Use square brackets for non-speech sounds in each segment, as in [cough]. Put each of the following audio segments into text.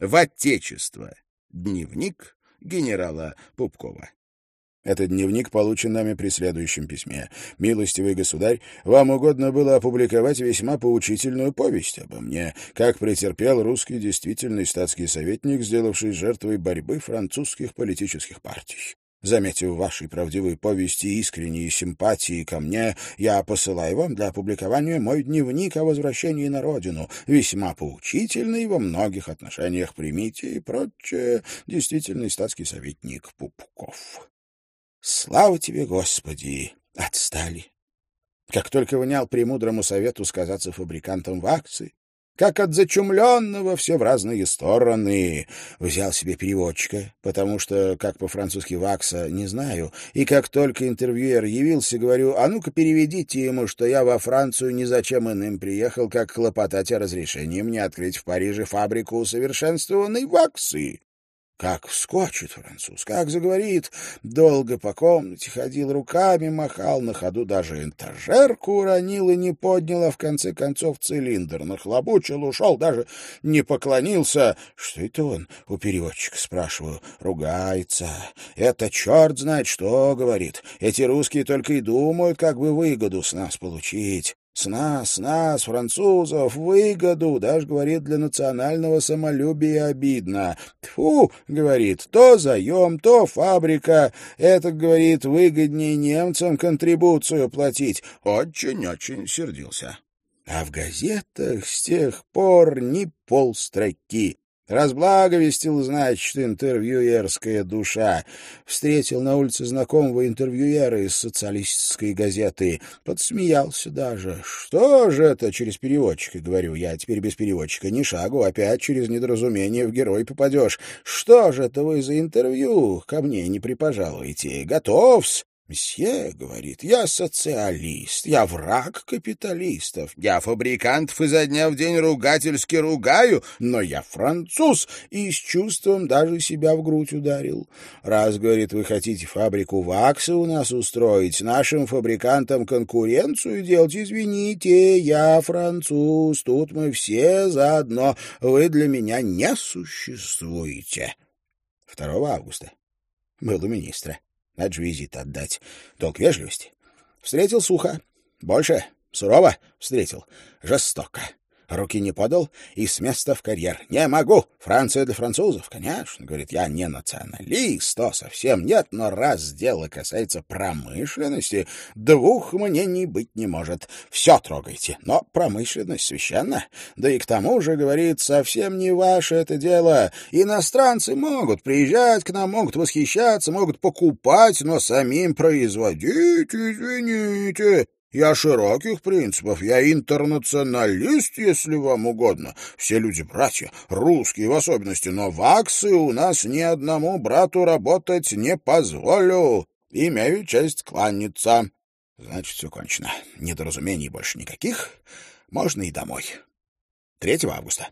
В Отечество. Дневник генерала Пупкова. Этот дневник получен нами при следующем письме. «Милостивый государь, вам угодно было опубликовать весьма поучительную повесть обо мне, как претерпел русский действительный статский советник, сделавший жертвой борьбы французских политических партий. Заметив вашей правдивой повести искренние симпатии ко мне, я посылаю вам для опубликования мой дневник о возвращении на родину, весьма поучительный во многих отношениях примите и прочее, действительный статский советник Пупков. Слава тебе, Господи! Отстали. Как только внял премудрому совету сказаться фабрикантам ваксы, как от зачумленного все в разные стороны. Взял себе переводчика, потому что, как по-французски вакса, не знаю. И как только интервьюер явился, говорю, а ну-ка переведите ему, что я во Францию ни зачем иным приехал, как хлопотать о разрешении мне открыть в Париже фабрику усовершенствованной ваксы. Как вскочит француз, как заговорит, долго по комнате ходил, руками махал, на ходу даже интажерку уронил и не поднял, а в конце концов цилиндр нахлобучил, ушел, даже не поклонился. Что это он у переводчика, спрашиваю, ругается. Это черт знает что, говорит. Эти русские только и думают, как бы выгоду с нас получить. С нас, нас, французов, выгоду, даже, говорит, для национального самолюбия обидно. Тьфу, говорит, то заем, то фабрика. Это, говорит, выгоднее немцам контрибуцию платить. Очень-очень сердился. А в газетах с тех пор ни полстроки. Разблаговестил, значит, интервьюерская душа. Встретил на улице знакомого интервьюера из социалистической газеты. Подсмеялся даже. Что же это через переводчика, говорю я, теперь без переводчика. Ни шагу, опять через недоразумение в герой попадешь. Что же это вы за интервью? Ко мне не припожалуете. Готов-с. «Мсье, — говорит, — я социалист, я враг капиталистов, я фабрикантов изо дня в день ругательски ругаю, но я француз и с чувством даже себя в грудь ударил. Раз, — говорит, — вы хотите фабрику вакса у нас устроить, нашим фабрикантам конкуренцию делать, извините, я француз, тут мы все заодно, вы для меня не существуете». 2 августа был у министра. Надо же визит отдать. Долг вежливости. Встретил сухо. Больше. Сурово встретил. Жестоко. Руки не подал и с места в карьер. «Не могу! Франция для французов, конечно!» Говорит, я не националист, то совсем нет, но раз дело касается промышленности, двух мнений быть не может. Все трогайте, но промышленность священна. Да и к тому же, говорит, совсем не ваше это дело. Иностранцы могут приезжать к нам, могут восхищаться, могут покупать, но самим производить, извините... Я широких принципов, я интернационалист, если вам угодно. Все люди братья, русские в особенности, но ваксы у нас ни одному брату работать не позволю. Имею честь кланяться. Значит, все кончено. Недоразумений больше никаких. Можно и домой. 3 августа.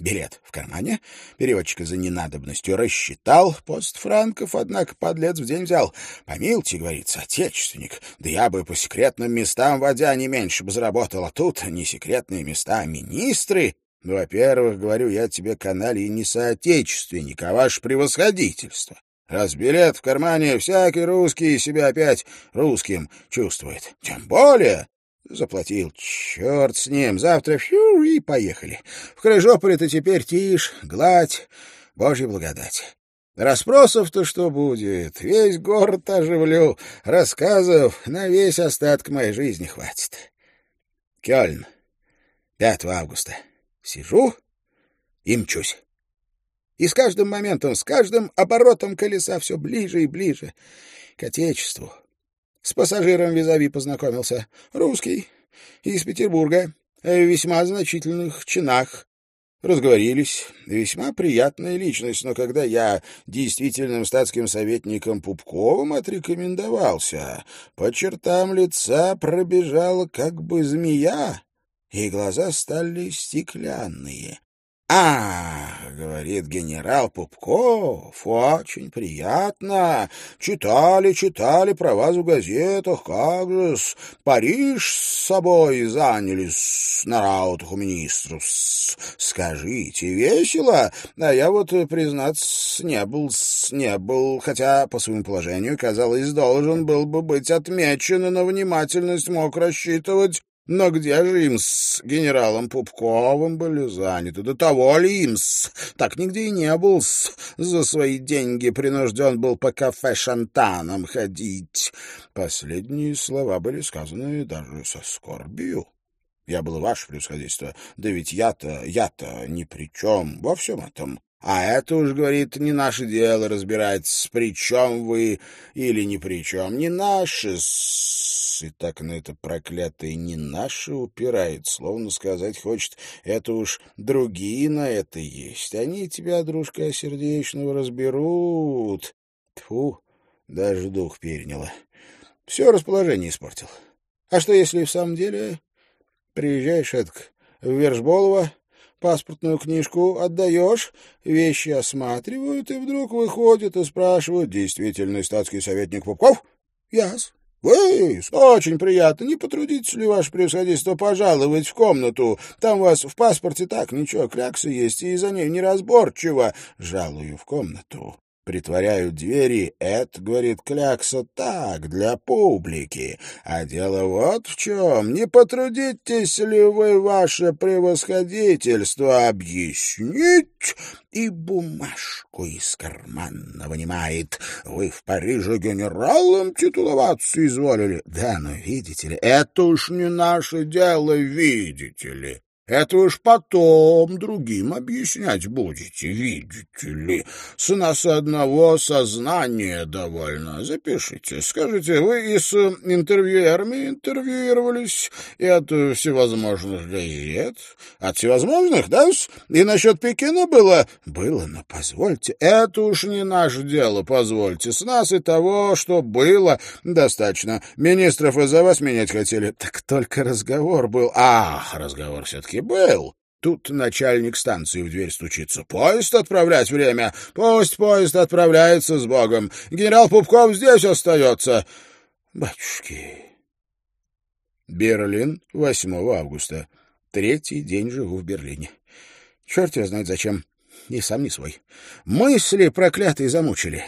Билет в кармане. Переводчика за ненадобностью рассчитал. Пост франков, однако, подлец в день взял. Помилуйте, говорится, отечественник. Да я бы по секретным местам водя не меньше бы заработал. А тут не секретные места, а министры. Ну, во-первых, говорю я тебе, канале, не соотечественник, а ваше превосходительство. Раз билет в кармане, всякий русский себя опять русским чувствует. Тем более Заплатил. Черт с ним. Завтра фью и поехали. В Крыжополе-то теперь тишь, гладь, божья благодать. Расспросов-то что будет? Весь город оживлю. Рассказов на весь остаток моей жизни хватит. Кёльн. 5 августа. Сижу и мчусь. И с каждым моментом, с каждым оборотом колеса все ближе и ближе к Отечеству, с пассажиром визави познакомился. Русский, из Петербурга, в весьма значительных чинах. Разговорились. Весьма приятная личность, но когда я действительным статским советником Пупковым отрекомендовался, по чертам лица пробежала как бы змея, и глаза стали стеклянные. А, говорит генерал Пупков, очень приятно. Читали, читали про вас в газетах, как же -с. Париж с собой занялись на раутах у министров. Скажите, весело? А я вот, признаться, не был, не был, хотя по своему положению, казалось, должен был бы быть отмечен на внимательность мог рассчитывать. Но где же им с генералом Пупковым были заняты? До того ли им с... Так нигде и не был с... За свои деньги принужден был по кафе шантаном ходить. Последние слова были сказаны даже со скорбью. Я был ваше превосходительство. Да ведь я-то, я-то ни при чем во всем этом. А это уж, говорит, не наше дело разбирать, при чем вы или ни при чем. Не наше и так на это проклятое не наше упирает, словно сказать хочет, это уж другие на это есть. Они тебя, дружка сердечного, разберут. Тьфу, даже дух переняло. Все расположение испортил. А что, если в самом деле приезжаешь эдак в Вержболово, паспортную книжку отдаешь, вещи осматривают, и вдруг выходят и спрашивают, действительный статский советник Пупков? Яс. «Вы? Очень приятно. Не потрудитесь ли, ваше превосходительство, пожаловать в комнату? Там у вас в паспорте так ничего, клякса есть, и за ней неразборчиво. Жалую в комнату притворяют двери, это, говорит Клякса, так, для публики. А дело вот в чем. Не потрудитесь ли вы, ваше превосходительство, объяснить? И бумажку из кармана вынимает. Вы в Париже генералом титуловаться изволили? Да, но видите ли, это уж не наше дело, видите ли. Это уж потом другим объяснять будете, видите ли. С нас одного сознания довольно. Запишите. Скажите, вы и с интервьюерами интервьюировались, и от всевозможных газет? От всевозможных, да? И насчет Пекина было? Было, но позвольте. Это уж не наше дело, позвольте. С нас и того, что было, достаточно. Министров из-за вас менять хотели. Так только разговор был. Ах, разговор все-таки был. Тут начальник станции в дверь стучится. «Поезд отправлять время? Пусть поезд отправляется с Богом. Генерал Пупков здесь остается». «Батюшки...» Берлин, 8 августа. Третий день живу в Берлине. Черт я знает зачем. Ни сам, ни свой. Мысли проклятые замучили.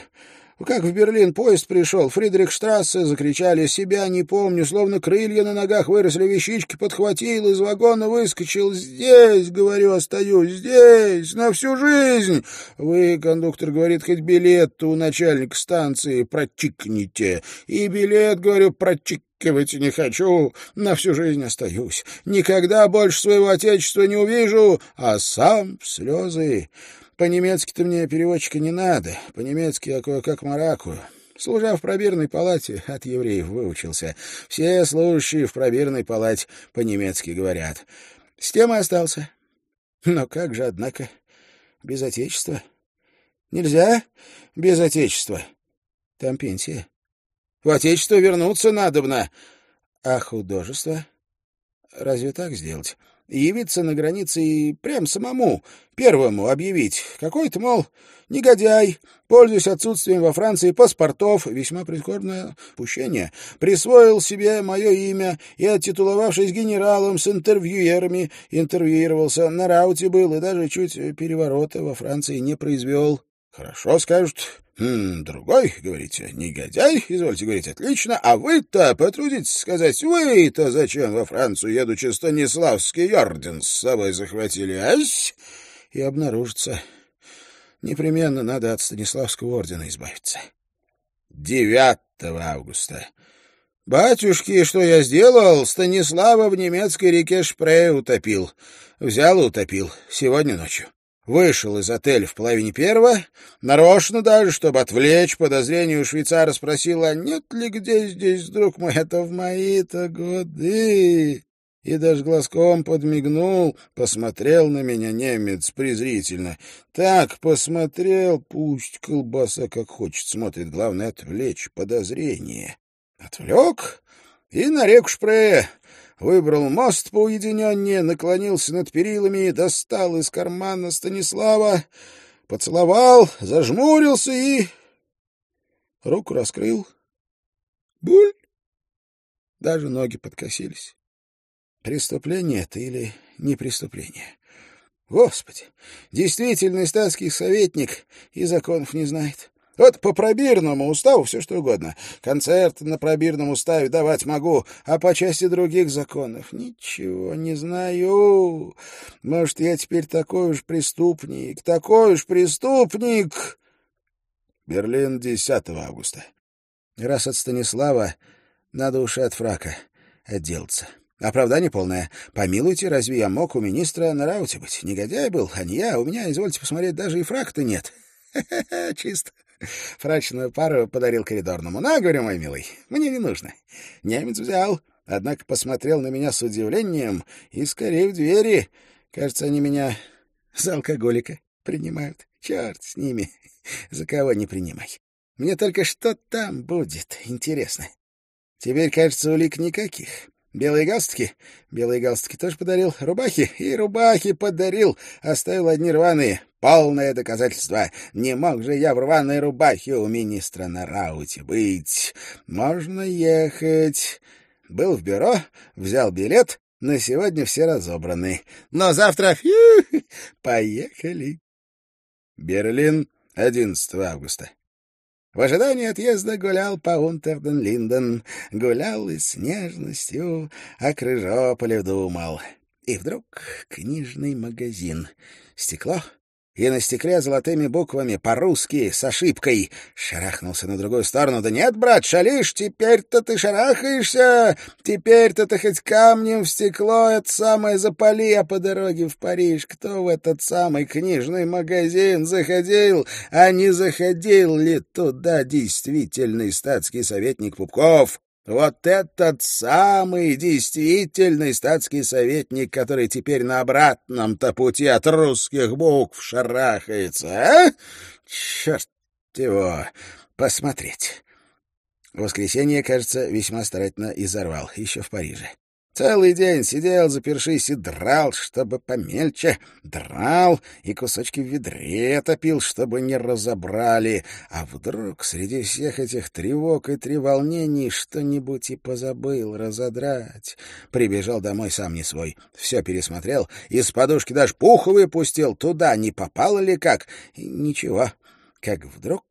Как в Берлин поезд пришел, Фридрихштрассе закричали «Себя не помню», словно крылья на ногах выросли, вещички подхватил, из вагона выскочил. «Здесь, — говорю, — остаюсь, здесь, на всю жизнь!» Вы, кондуктор говорит, хоть билет у начальника станции протикните. И билет, говорю, протикивать не хочу, на всю жизнь остаюсь. Никогда больше своего отечества не увижу, а сам в слезы. По-немецки-то мне переводчика не надо. По-немецки я кое-как маракую. Служа в пробирной палате, [laughs] от евреев выучился. Все служащие в пробирной палате по-немецки говорят. С тем и остался. Но как же, однако, без отечества? Нельзя без отечества. Там пенсия. В отечество вернуться надобно. А художество? Разве так сделать? Явиться на границе и прям самому, первому объявить. Какой-то, мол, негодяй, пользуясь отсутствием во Франции паспортов, весьма прискорбное пущение, присвоил себе мое имя и, оттитуловавшись генералом с интервьюерами, интервьюировался, на рауте был и даже чуть переворота во Франции не произвел. Хорошо, скажут, Хм, другой, говорите, негодяй, извольте говорить, отлично, а вы-то потрудитесь сказать, вы-то зачем во Францию, едучи Станиславский орден с собой захватили, ась? И обнаружится, непременно надо от Станиславского ордена избавиться. 9 августа. Батюшки, что я сделал? Станислава в немецкой реке Шпрее утопил. Взял и утопил. Сегодня ночью. Вышел из отеля в половине первого, нарочно даже, чтобы отвлечь подозрение у швейцара, спросил, а нет ли где здесь, друг мой, это в мои-то годы? И даже глазком подмигнул, посмотрел на меня немец презрительно. Так посмотрел, пусть колбаса как хочет смотрит, главное отвлечь подозрение. Отвлек и на реку Шпрее выбрал мост по уединеннее, наклонился над перилами, достал из кармана Станислава, поцеловал, зажмурился и... Руку раскрыл. Буль! Даже ноги подкосились. Преступление это или не преступление? Господи, действительный статский советник и законов не знает. Вот по пробирному уставу все что угодно. Концерт на пробирном уставе давать могу, а по части других законов ничего не знаю. Может, я теперь такой уж преступник, такой уж преступник. Берлин, 10 августа. Раз от Станислава, надо уж от фрака отделаться. Оправдание полное. Помилуйте, разве я мог у министра на рауте быть? Негодяй был, а не я. У меня, извольте посмотреть, даже и фрак-то нет. [laughs] Чисто. Фрачную пару подарил коридорному. На, говорю, мой милый, мне не нужно. Немец взял, однако посмотрел на меня с удивлением и скорее в двери. Кажется, они меня за алкоголика принимают. Черт с ними. За кого не принимай. Мне только что там будет интересно. Теперь, кажется, улик никаких. Белые галстуки? Белые галстуки тоже подарил. Рубахи? И рубахи подарил. Оставил одни рваные. Полное доказательство. Не мог же я в рваной рубахе у министра на рауте быть. Можно ехать. Был в бюро, взял билет. На сегодня все разобраны. Но завтра... [laughs] Поехали. Берлин, 11 августа. В ожидании отъезда гулял по Унтерден-Линден, гулял и с нежностью о Крыжополе думал. И вдруг книжный магазин. Стекло, и на стекле золотыми буквами по-русски с ошибкой шарахнулся на другую сторону. «Да нет, брат, шалишь, теперь-то ты шарахаешься! Теперь-то ты хоть камнем в стекло это самое запали, а по дороге в Париж кто в этот самый книжный магазин заходил, а не заходил ли туда действительный статский советник Пупков?» Вот этот самый действительный статский советник, который теперь на обратном-то пути от русских букв шарахается, а? Черт его посмотреть. В воскресенье, кажется, весьма старательно изорвал, еще в Париже. Целый день сидел, запершись, и драл, чтобы помельче. Драл и кусочки в ведре топил, чтобы не разобрали. А вдруг среди всех этих тревог и треволнений что-нибудь и позабыл разодрать. Прибежал домой сам не свой. Все пересмотрел, из подушки даже пух выпустил. Туда не попало ли как? И ничего. Как вдруг...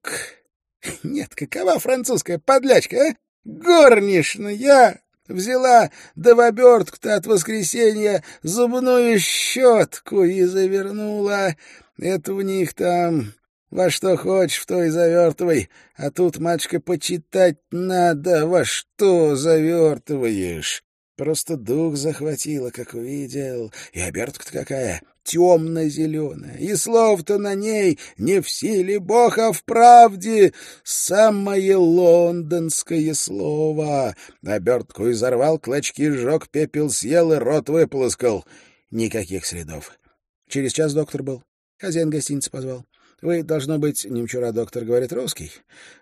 Нет, какова французская подлячка, а? Горничная! Взяла да в обертку-то от воскресенья зубную щетку и завернула. Это у них там во что хочешь, в то и завертывай. А тут, матушка, почитать надо, во что завертываешь. Просто дух захватило, как увидел. И обертка-то какая, темно-зеленая. И слов-то на ней не в силе Бог, а в правде. Самое лондонское слово. Обертку изорвал, клочки сжег, пепел съел и рот выполоскал. Никаких следов. Через час доктор был. Хозяин гостиницы позвал. Вы, должно быть, немчура доктор говорит русский.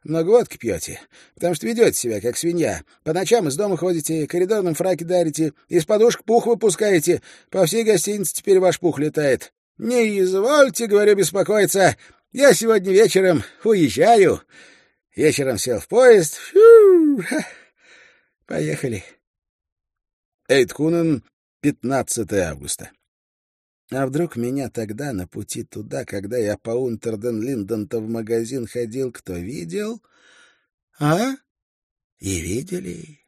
Много водки пьете, потому что ведете себя, как свинья. По ночам из дома ходите, коридорным фраки дарите, из подушек пух выпускаете. По всей гостинице теперь ваш пух летает. Не извольте, говорю, беспокоиться. Я сегодня вечером уезжаю. Вечером сел в поезд. Фью! Поехали. Эйд Кунен, 15 августа. А вдруг меня тогда на пути туда, когда я по Унтерден-Линден-то в магазин ходил, кто видел? А? И видели.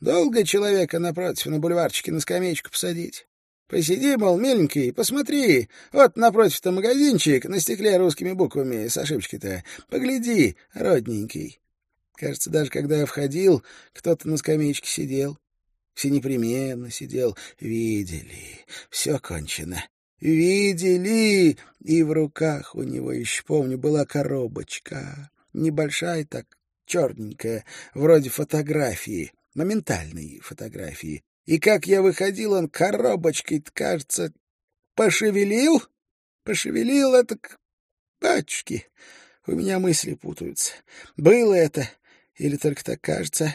Долго человека напротив на бульварчике на скамеечку посадить. Посиди, мол, миленький, посмотри. Вот напротив-то магазинчик, на стекле русскими буквами с ошибочкой-то. Погляди, родненький. Кажется, даже когда я входил, кто-то на скамеечке сидел. Все непременно сидел. Видели. Все кончено. Видели, и в руках у него, еще помню, была коробочка. Небольшая так, черненькая, вроде фотографии, моментальной фотографии. И как я выходил, он коробочкой, кажется, пошевелил, пошевелил это... Батюшки, у меня мысли путаются. Было это, или только так кажется,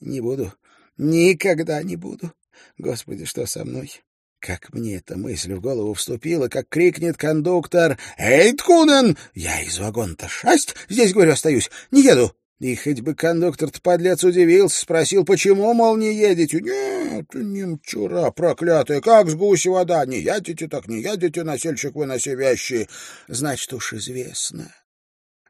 не буду, никогда не буду. Господи, что со мной? Как мне эта мысль в голову вступила, как крикнет кондуктор «Эй, Ткунен!» Я из вагона-то шасть, здесь, говорю, остаюсь, не еду. И хоть бы кондуктор-то подлец удивился, спросил, почему, мол, не едете. Нет, немчура проклятая, как с гуси вода. Не едете, так не едете, носильщик вы на вещи. Значит, уж известно.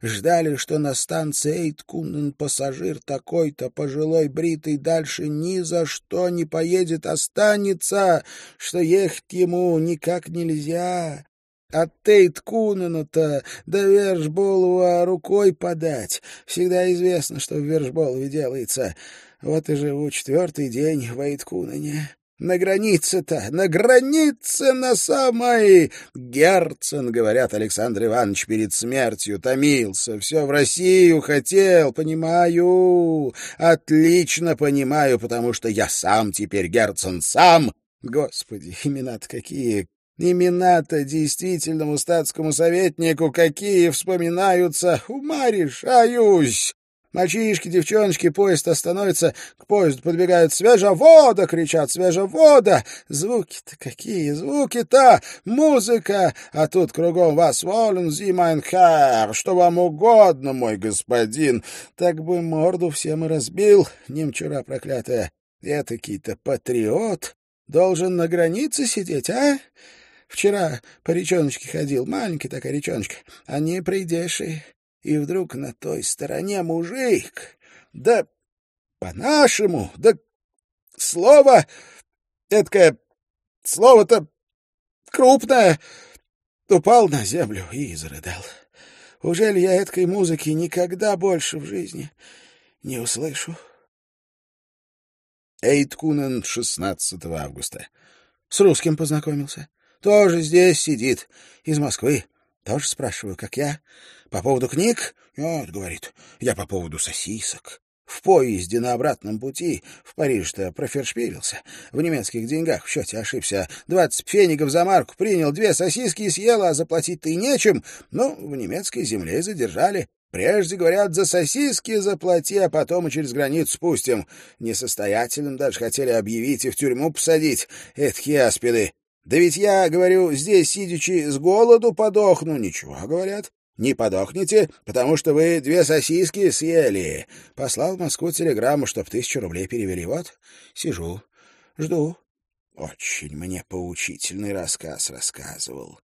Ждали, что на станции Эйткунен пассажир такой-то, пожилой, бритый, дальше ни за что не поедет, останется, что ехать ему никак нельзя. От Тейт-Кунена-то до Вершболова рукой подать. Всегда известно, что в Вершболове делается. Вот и живу четвертый день в Эйт-Кунене. На границе-то, на границе на самой... Герцен, говорят, Александр Иванович перед смертью томился, все в Россию хотел, понимаю, отлично понимаю, потому что я сам теперь Герцен, сам. Господи, имена-то какие, Имена-то действительному статскому советнику какие вспоминаются, ума решаюсь. Мальчишки, девчоночки, поезд остановится, к поезду подбегают «Свежевода!» — кричат «Свежевода!» Звуки-то какие, звуки-то! Музыка! А тут кругом вас волен зимайнхар, что вам угодно, мой господин. Так бы морду всем и разбил, немчура проклятая. Этакий-то патриот должен на границе сидеть, а? Вчера по речоночке ходил, маленький такая речоночка, а не придеши. И вдруг на той стороне мужик, да по-нашему, да слово, эткое слово-то крупное, упал на землю и зарыдал. Ужели я эткой музыки никогда больше в жизни не услышу? Эйткунен, 16 августа. С русским познакомился. Тоже здесь сидит, из Москвы. Тоже спрашиваю, как я. По поводу книг? Нет, говорит, я по поводу сосисок. В поезде на обратном пути в Париж-то профершпилился. В немецких деньгах в счете ошибся. Двадцать пфенигов за марку принял, две сосиски съел, а заплатить-то и нечем. Ну, в немецкой земле задержали. Прежде, говорят, за сосиски заплати, а потом и через границу спустим. Несостоятельным даже хотели объявить и в тюрьму посадить. Эдакие аспиды. Да ведь я, говорю, здесь, сидячи, с голоду подохну. Ничего, говорят, не подохнете, потому что вы две сосиски съели. Послал в Москву телеграмму, чтоб тысячу рублей перевели. Вот, сижу, жду. Очень мне поучительный рассказ рассказывал.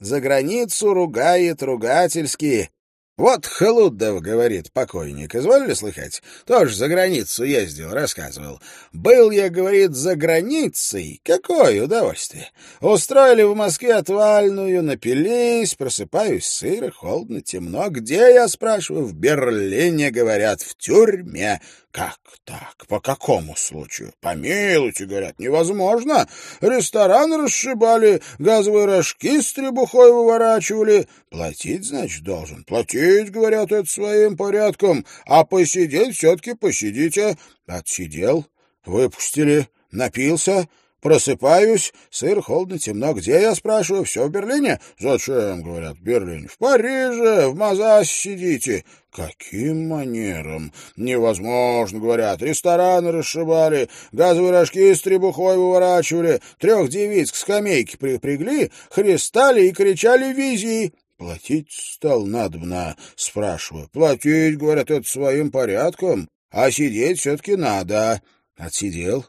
За границу ругает ругательски, вот Халудов, говорит покойник, изволили слыхать? Тоже за границу ездил, рассказывал. Был я, говорит, за границей. Какое удовольствие. Устроили в Москве отвальную, напились, просыпаюсь сыро, холодно, темно. Где, я спрашиваю? В Берлине, говорят, в тюрьме. Как так? По какому случаю? Помилуйте, говорят, невозможно. Ресторан расшибали, газовые рожки с требухой выворачивали. Платить, значит, должен. Платить, говорят, это своим порядком. А посидеть все-таки посидите. Отсидел, выпустили, напился, Просыпаюсь, сыр, холодно, темно. Где, я спрашиваю? Все в Берлине? Зачем, говорят, в Берлине? В Париже, в Мазасе сидите. Каким манером? Невозможно, говорят. Рестораны расшибали, газовые рожки с требухой выворачивали, трех девиц к скамейке припрягли, христали и кричали «Вези!» Платить стал надобно, спрашиваю. Платить, говорят, это своим порядком, а сидеть все-таки надо. Отсидел,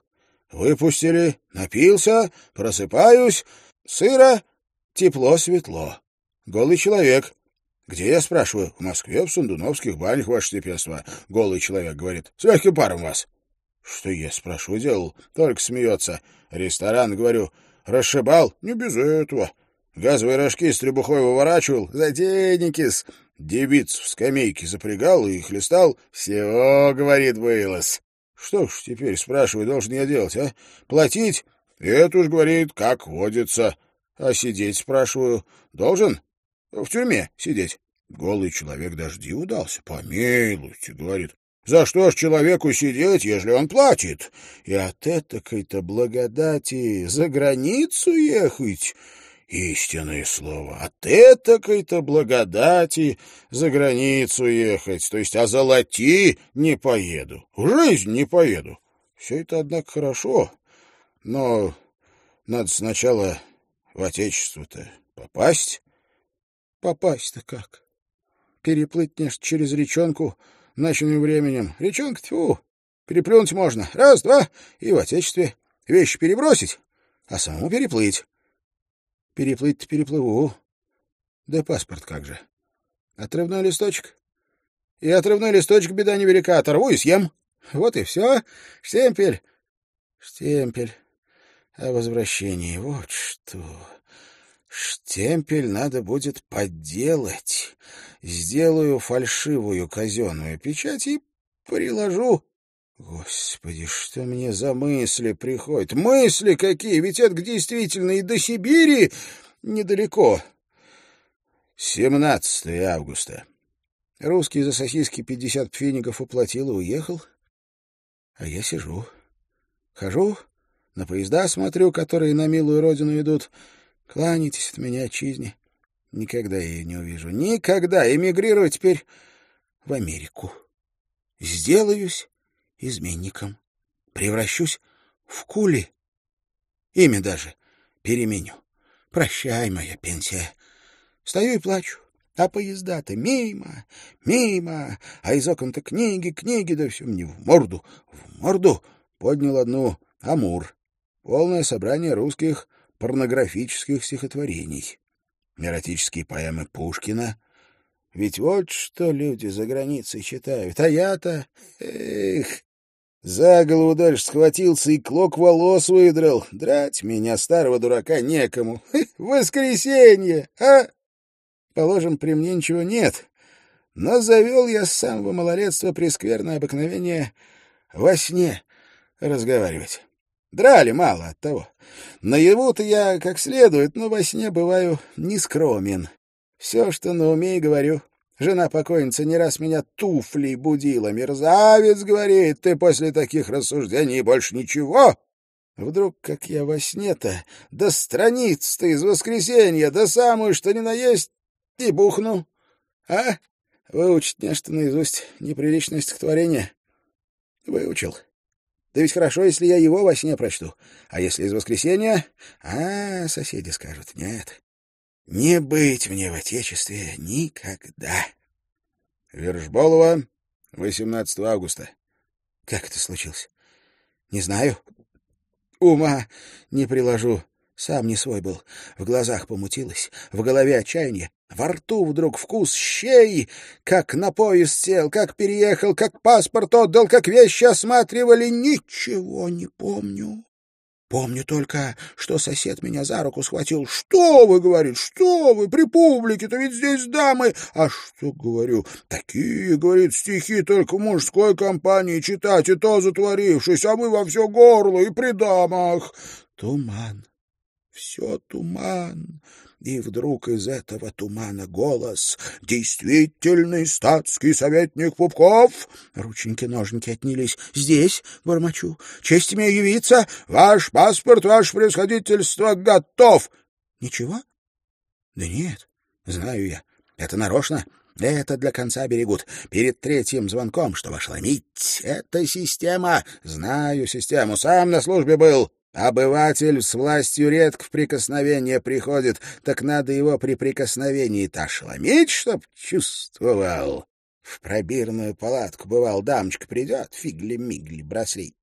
Выпустили, напился, просыпаюсь, сыро, тепло, светло. Голый человек. Где, я спрашиваю? В Москве, в Сундуновских банях, ваше степенство. Голый человек говорит. С легким паром вас. Что я, спрашиваю, делал? Только смеется. Ресторан, говорю, расшибал? Не без этого. Газовые рожки с требухой выворачивал. Затейники-с. Девиц в скамейке запрягал и хлестал. Всего, говорит, вылез. Что ж теперь, спрашиваю, должен я делать, а? Платить? Это уж, говорит, как водится. А сидеть, спрашиваю, должен? В тюрьме сидеть. Голый человек дожди удался. Помилуйте, говорит. За что ж человеку сидеть, если он платит? И от этакой-то благодати за границу ехать истинное слово. От этакой-то благодати за границу ехать, то есть а золоти не поеду, в жизнь не поеду. Все это, однако, хорошо. Но надо сначала в Отечество-то попасть. Попасть-то как? Переплыть, нечто через речонку ночным временем. Речонка, тьфу, переплюнуть можно. Раз, два, и в Отечестве вещи перебросить, а самому переплыть. Переплыть-то переплыву. Да паспорт как же. Отрывной листочек. И отрывной листочек беда невелика. Оторву и съем. Вот и все. Штемпель. Штемпель. О возвращении. Вот что. Штемпель надо будет подделать. Сделаю фальшивую казенную печать и приложу. Господи, что мне за мысли приходят? Мысли какие? Ведь это действительно и до Сибири недалеко. 17 августа. Русский за сосиски пятьдесят пфенигов уплатил и уехал. А я сижу. Хожу, на поезда смотрю, которые на милую родину идут. Кланяйтесь от меня отчизне. Никогда я ее не увижу. Никогда. Эмигрирую теперь в Америку. Сделаюсь изменником. Превращусь в кули. Имя даже переменю. Прощай, моя пенсия. Стою и плачу. А поезда-то мимо, мимо, а из окон-то книги, книги, да все мне в морду, в морду. Поднял одну «Амур». Полное собрание русских порнографических стихотворений. Эротические поэмы Пушкина. Ведь вот что люди за границей читают. А я-то... Эх, за голову дальше схватился и клок волос выдрал. Драть меня, старого дурака, некому. Воскресенье, а? Положим, при мне ничего нет. Но завел я с самого малолетства прескверное обыкновение во сне разговаривать. Драли мало от того. Наяву-то я как следует, но во сне бываю нескромен. Все, что на уме и говорю. Жена покойница не раз меня туфли будила. «Мерзавец!» — говорит, «ты после таких рассуждений больше ничего!» Вдруг, как я во сне-то, до страниц-то из воскресенья, до самую, что ни на есть, и бухну. А? Выучить нечто наизусть неприличное стихотворение? Выучил. Да ведь хорошо, если я его во сне прочту. А если из воскресенья? А, соседи скажут, нет. Не быть мне в Отечестве никогда. Вершболова, 18 августа. Как это случилось? Не знаю. Ума не приложу. Сам не свой был. В глазах помутилось, в голове отчаяние. Во рту вдруг вкус щей, как на поезд сел, как переехал, как паспорт отдал, как вещи осматривали. Ничего не помню. Помню только, что сосед меня за руку схватил. «Что вы, — говорит, — что вы, при публике-то ведь здесь дамы!» «А что, — говорю, — такие, — говорит, — стихи только в мужской компании читать, и то затворившись, а вы во все горло и при дамах!» Туман, все туман. И вдруг из этого тумана голос. «Действительный статский советник Пупков!» Рученьки-ножники отнялись. «Здесь, бормочу, честь имею явиться. Ваш паспорт, ваше превосходительство, готов!» «Ничего?» «Да нет, знаю я. Это нарочно. Это для конца берегут. Перед третьим звонком, чтобы ошеломить. Это система. Знаю систему. Сам на службе был. Обыватель с властью редко в прикосновение приходит, так надо его при прикосновении-то ошеломить, чтоб чувствовал. В пробирную палатку, бывал, дамочка придет, фигли-мигли, браслетик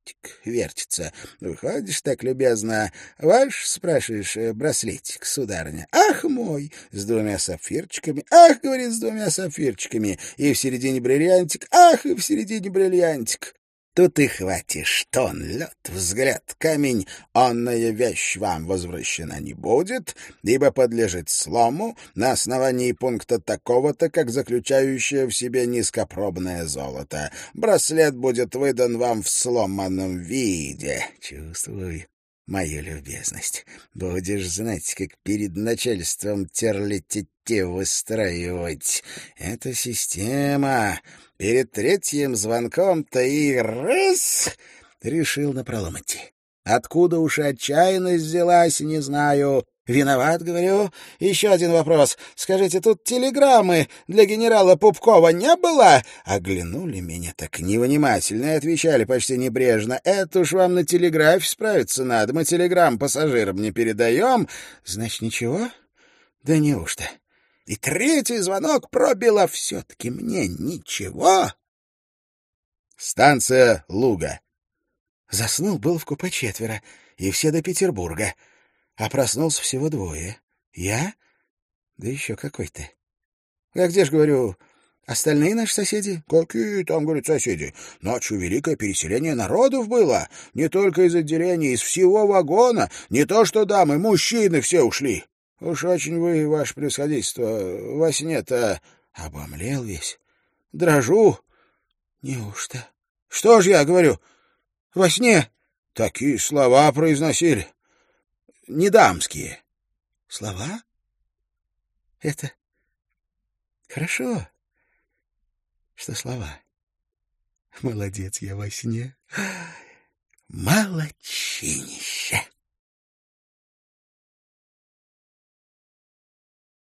вертится. Выходишь так любезно, ваш, спрашиваешь, э, браслетик, сударыня. Ах мой, с двумя сапфирчиками, ах, говорит, с двумя сапфирчиками, и в середине бриллиантик, ах, и в середине бриллиантик. Тут и хватишь тон, лед, взгляд, камень. Онная вещь вам возвращена не будет, ибо подлежит слому на основании пункта такого-то, как заключающее в себе низкопробное золото. Браслет будет выдан вам в сломанном виде. Чувствуй мою любезность. Будешь знать, как перед начальством терлетите выстраивать. Это система Перед третьим звонком-то и раз решил напролом идти. Откуда уж отчаянность взялась, не знаю. Виноват, говорю. Еще один вопрос. Скажите, тут телеграммы для генерала Пупкова не было? Оглянули меня так невнимательно и отвечали почти небрежно. Это уж вам на телеграфе справиться надо. Мы телеграмм пассажирам не передаем. Значит, ничего? Да неужто? И третий звонок пробило все-таки мне ничего. Станция Луга. Заснул был в купе четверо, и все до Петербурга. А проснулся всего двое. Я, да еще какой-то. А где ж, говорю, остальные наши соседи? Какие там, говорит, соседи? Ночью великое переселение народов было. Не только из отделения, из всего вагона. Не то что дамы, мужчины все ушли. Уж очень вы, ваше превосходительство, во сне-то обомлел весь. Дрожу. Неужто? Что ж я говорю? Во сне такие слова произносили не дамские. Слова? Это хорошо, что слова. Молодец я во сне. [gasps] Молодчинище.